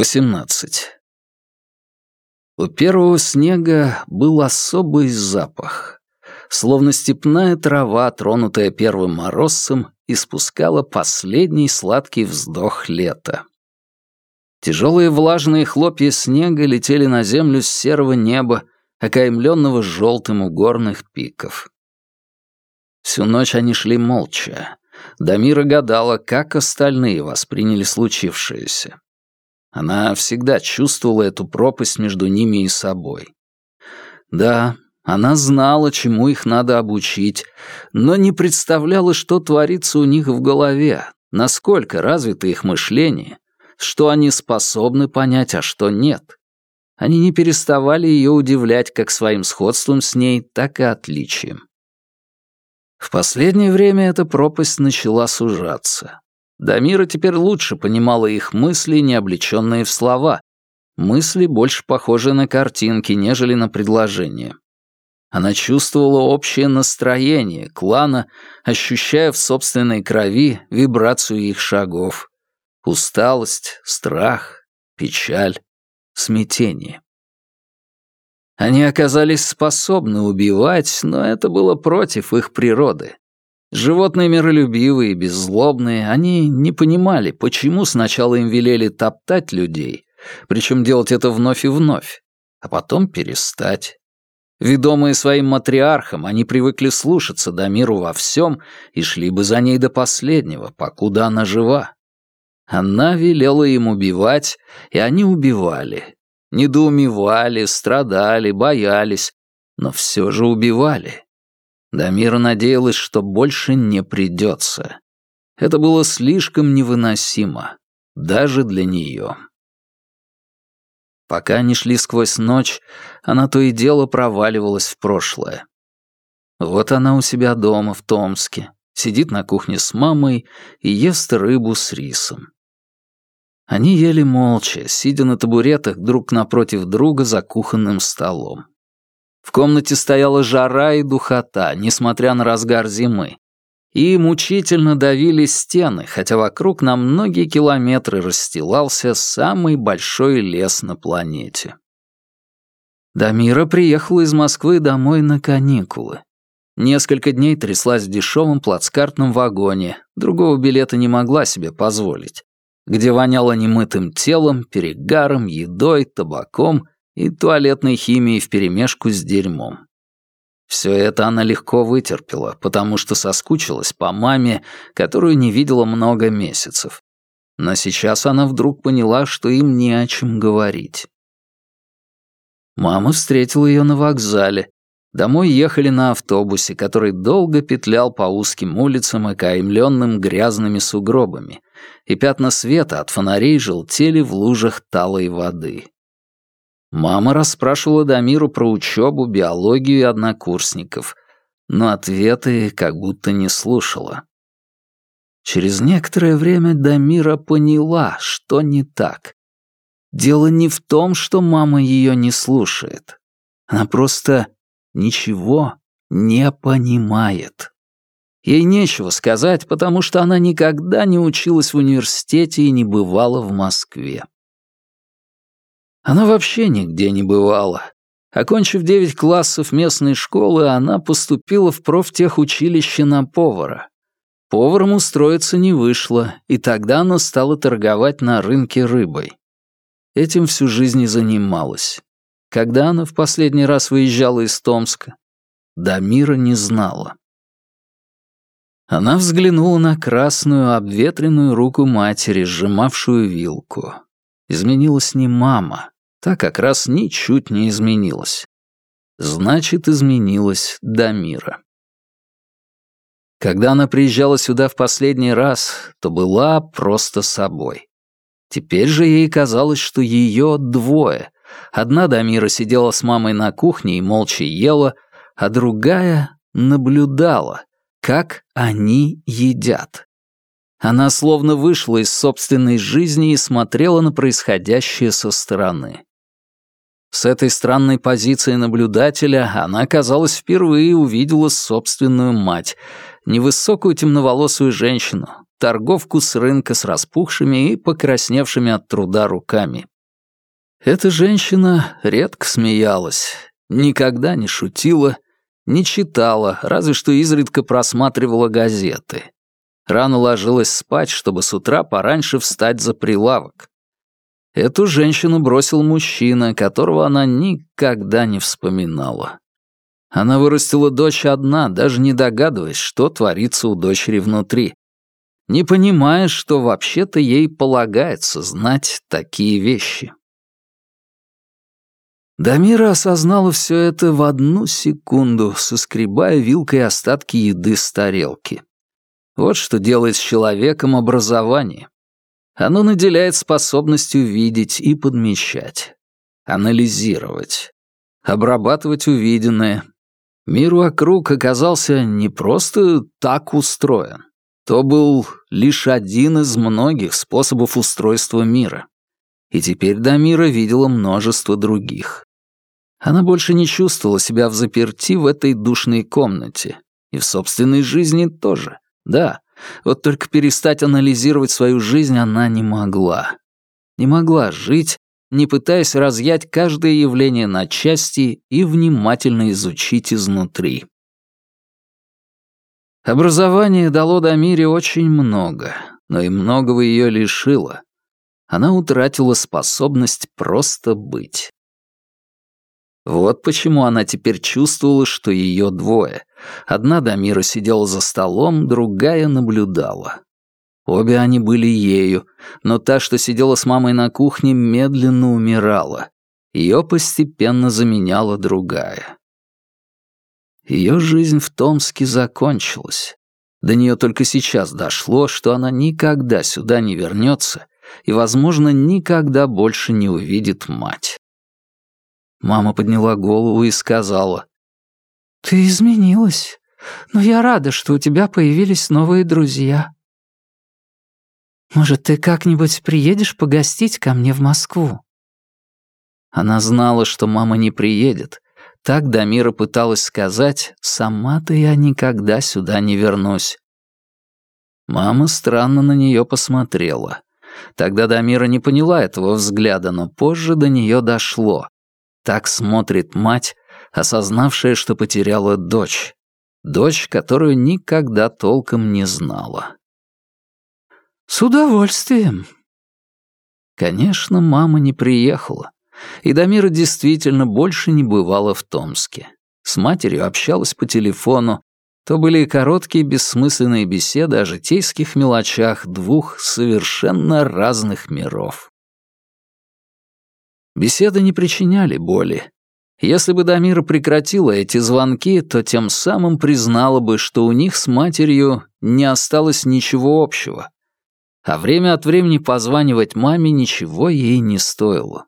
18. У первого снега был особый запах. Словно степная трава, тронутая первым морозцем, испускала последний сладкий вздох лета. Тяжелые влажные хлопья снега летели на землю с серого неба, окаймленного желтым у горных пиков. Всю ночь они шли молча. Дамира гадала, как остальные восприняли случившееся. Она всегда чувствовала эту пропасть между ними и собой. Да, она знала, чему их надо обучить, но не представляла, что творится у них в голове, насколько развито их мышление, что они способны понять, а что нет. Они не переставали ее удивлять как своим сходством с ней, так и отличием. В последнее время эта пропасть начала сужаться. Дамира теперь лучше понимала их мысли, не облеченные в слова. Мысли больше похожи на картинки, нежели на предложения. Она чувствовала общее настроение клана, ощущая в собственной крови вибрацию их шагов. Усталость, страх, печаль, смятение. Они оказались способны убивать, но это было против их природы. Животные миролюбивые беззлобные, они не понимали, почему сначала им велели топтать людей, причем делать это вновь и вновь, а потом перестать. Ведомые своим матриархом, они привыкли слушаться Дамиру во всем и шли бы за ней до последнего, покуда она жива. Она велела им убивать, и они убивали. Недоумевали, страдали, боялись, но все же убивали. Дамира надеялась, что больше не придется. Это было слишком невыносимо, даже для нее. Пока они шли сквозь ночь, она то и дело проваливалась в прошлое. Вот она у себя дома, в Томске, сидит на кухне с мамой и ест рыбу с рисом. Они ели молча, сидя на табуретах друг напротив друга за кухонным столом. В комнате стояла жара и духота, несмотря на разгар зимы. И мучительно давили стены, хотя вокруг на многие километры расстилался самый большой лес на планете. Дамира приехала из Москвы домой на каникулы. Несколько дней тряслась в дешевом плацкартном вагоне, другого билета не могла себе позволить, где воняло немытым телом, перегаром, едой, табаком и туалетной химией вперемешку с дерьмом. Все это она легко вытерпела, потому что соскучилась по маме, которую не видела много месяцев. Но сейчас она вдруг поняла, что им не о чем говорить. Мама встретила ее на вокзале. Домой ехали на автобусе, который долго петлял по узким улицам, окаймленным грязными сугробами, и пятна света от фонарей желтели в лужах талой воды. Мама расспрашивала Дамиру про учебу, биологию и однокурсников, но ответы как будто не слушала. Через некоторое время Дамира поняла, что не так. Дело не в том, что мама ее не слушает. Она просто ничего не понимает. Ей нечего сказать, потому что она никогда не училась в университете и не бывала в Москве. Она вообще нигде не бывала. Окончив девять классов местной школы, она поступила в профтехучилище на повара. Поваром устроиться не вышло, и тогда она стала торговать на рынке рыбой. Этим всю жизнь и занималась. Когда она в последний раз выезжала из Томска, Дамира не знала. Она взглянула на красную, обветренную руку матери, сжимавшую вилку. Изменилась не мама, та как раз ничуть не изменилась. Значит, изменилась Дамира. Когда она приезжала сюда в последний раз, то была просто собой. Теперь же ей казалось, что ее двое. Одна Дамира сидела с мамой на кухне и молча ела, а другая наблюдала, как они едят. Она словно вышла из собственной жизни и смотрела на происходящее со стороны. С этой странной позиции наблюдателя она, казалось, впервые увидела собственную мать, невысокую темноволосую женщину, торговку с рынка с распухшими и покрасневшими от труда руками. Эта женщина редко смеялась, никогда не шутила, не читала, разве что изредка просматривала газеты. Рано ложилась спать, чтобы с утра пораньше встать за прилавок. Эту женщину бросил мужчина, которого она никогда не вспоминала. Она вырастила дочь одна, даже не догадываясь, что творится у дочери внутри. Не понимая, что вообще-то ей полагается знать такие вещи. Дамира осознала все это в одну секунду, соскребая вилкой остатки еды с тарелки. Вот что делает с человеком образование. Оно наделяет способностью видеть и подмечать, анализировать, обрабатывать увиденное. Мир вокруг оказался не просто так устроен. То был лишь один из многих способов устройства мира. И теперь Дамира видела множество других. Она больше не чувствовала себя в заперти в этой душной комнате. И в собственной жизни тоже. Да, вот только перестать анализировать свою жизнь она не могла. Не могла жить, не пытаясь разъять каждое явление на части и внимательно изучить изнутри. Образование дало Дамире очень много, но и многого ее лишило. Она утратила способность просто быть. Вот почему она теперь чувствовала, что ее двое. Одна Дамира сидела за столом, другая наблюдала. Обе они были ею, но та, что сидела с мамой на кухне, медленно умирала. Ее постепенно заменяла другая. Ее жизнь в Томске закончилась. До нее только сейчас дошло, что она никогда сюда не вернется и, возможно, никогда больше не увидит мать. Мама подняла голову и сказала. «Ты изменилась, но я рада, что у тебя появились новые друзья. Может, ты как-нибудь приедешь погостить ко мне в Москву?» Она знала, что мама не приедет. Так Дамира пыталась сказать, «Сама-то я никогда сюда не вернусь». Мама странно на нее посмотрела. Тогда Дамира не поняла этого взгляда, но позже до нее дошло. Так смотрит мать, осознавшая, что потеряла дочь. Дочь, которую никогда толком не знала. «С удовольствием». Конечно, мама не приехала. И Дамира действительно больше не бывала в Томске. С матерью общалась по телефону. То были короткие бессмысленные беседы о житейских мелочах двух совершенно разных миров. Беседы не причиняли боли. Если бы Дамира прекратила эти звонки, то тем самым признала бы, что у них с матерью не осталось ничего общего. А время от времени позванивать маме ничего ей не стоило.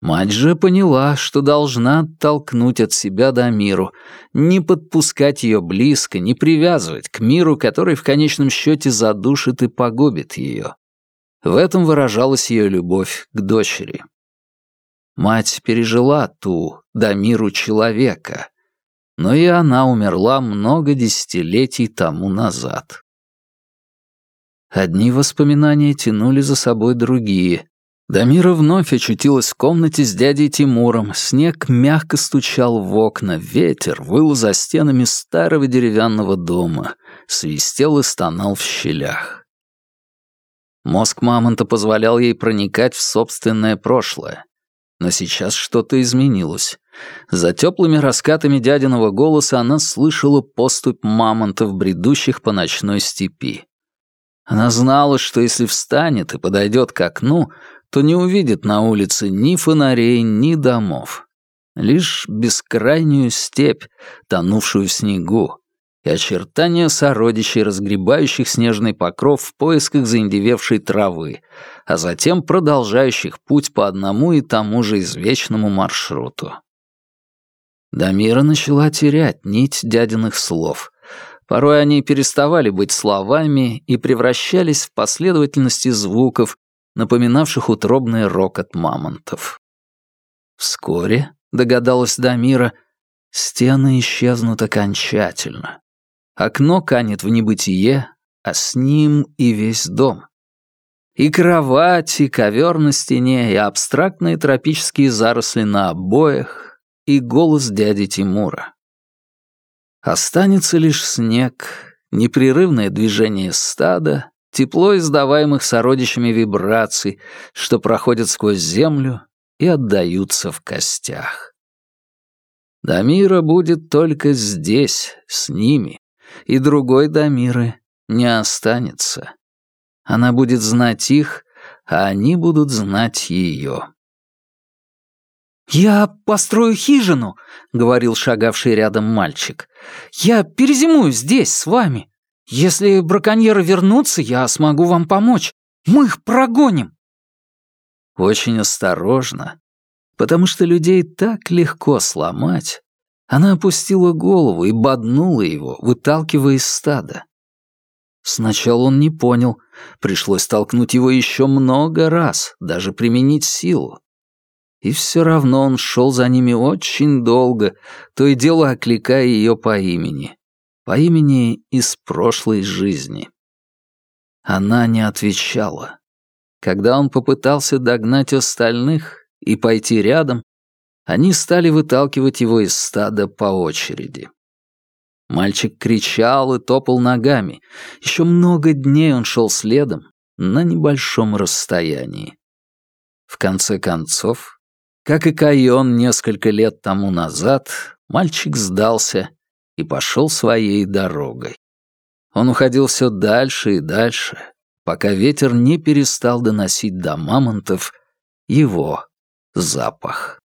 Мать же поняла, что должна оттолкнуть от себя Дамиру, не подпускать ее близко, не привязывать к миру, который в конечном счете задушит и погубит ее. В этом выражалась ее любовь к дочери. Мать пережила ту, до миру человека, но и она умерла много десятилетий тому назад. Одни воспоминания тянули за собой другие. Дамира вновь очутилась в комнате с дядей Тимуром. Снег мягко стучал в окна, ветер выл за стенами старого деревянного дома, свистел и стонал в щелях. Мозг мамонта позволял ей проникать в собственное прошлое. Но сейчас что-то изменилось. За теплыми раскатами дядиного голоса она слышала поступь мамонтов, бредущих по ночной степи. Она знала, что если встанет и подойдет к окну, то не увидит на улице ни фонарей, ни домов. Лишь бескрайнюю степь, тонувшую в снегу, и очертания сородичей, разгребающих снежный покров в поисках заиндевевшей травы, а затем продолжающих путь по одному и тому же извечному маршруту. Дамира начала терять нить дядиных слов. Порой они переставали быть словами и превращались в последовательности звуков, напоминавших утробный рокот мамонтов. Вскоре, догадалась Дамира, стены исчезнут окончательно. Окно канет в небытие, а с ним и весь дом. И кровать, и ковер на стене, и абстрактные тропические заросли на обоях, и голос дяди Тимура. Останется лишь снег, непрерывное движение стада, тепло издаваемых сородичами вибраций, что проходят сквозь землю и отдаются в костях. Дамира будет только здесь, с ними, и другой Дамиры не останется. Она будет знать их, а они будут знать ее. «Я построю хижину», — говорил шагавший рядом мальчик. «Я перезимую здесь, с вами. Если браконьеры вернутся, я смогу вам помочь. Мы их прогоним». Очень осторожно, потому что людей так легко сломать, она опустила голову и боднула его, выталкивая из стада. Сначала он не понял, пришлось толкнуть его еще много раз, даже применить силу. И все равно он шел за ними очень долго, то и дело окликая ее по имени. По имени из прошлой жизни. Она не отвечала. Когда он попытался догнать остальных и пойти рядом, они стали выталкивать его из стада по очереди. Мальчик кричал и топал ногами. Еще много дней он шел следом, на небольшом расстоянии. В конце концов, как и Кайон несколько лет тому назад, мальчик сдался и пошел своей дорогой. Он уходил все дальше и дальше, пока ветер не перестал доносить до мамонтов его запах.